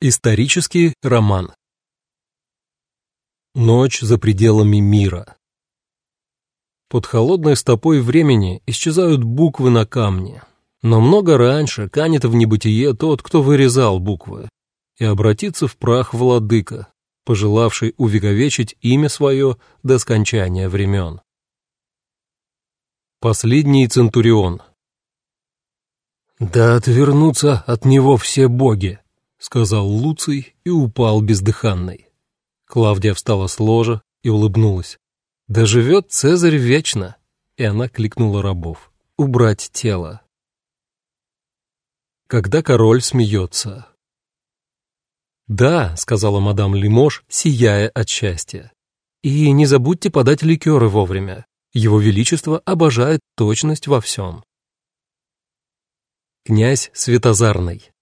Исторический роман Ночь за пределами мира Под холодной стопой времени исчезают буквы на камне, но много раньше канет в небытие тот, кто вырезал буквы, и обратится в прах владыка, пожелавший увековечить имя свое до скончания времен. Последний Центурион «Да отвернутся от него все боги!» — сказал Луций и упал бездыханный. Клавдия встала с ложа и улыбнулась. «Да живет Цезарь вечно!» И она кликнула рабов. «Убрать тело!» Когда король смеется. «Да», — сказала мадам Лимош, сияя от счастья. «И не забудьте подать ликеры вовремя. Его Величество обожает точность во всем». Князь Светозарный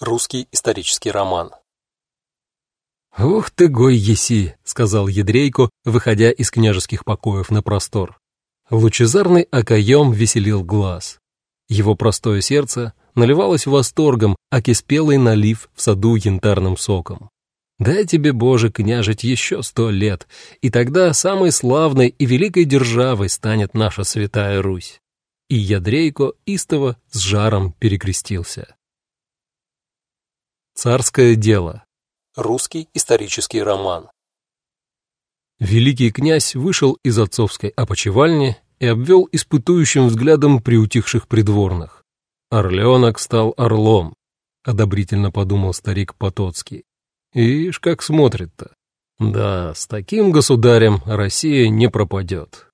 Русский исторический роман. «Ух ты, гой еси!» — сказал Едрейко, выходя из княжеских покоев на простор. Лучезарный окоем веселил глаз. Его простое сердце наливалось восторгом, а киспелый налив в саду янтарным соком. Дай тебе, Боже, княжить еще сто лет, и тогда самой славной и великой державой станет наша святая Русь. И Ядрейко истово с жаром перекрестился. Царское дело. Русский исторический роман. Великий князь вышел из отцовской опочивальни и обвел испытующим взглядом приутихших придворных. «Орленок стал орлом», — одобрительно подумал старик Потоцкий. «Ишь, как смотрит-то. Да, с таким государем Россия не пропадет».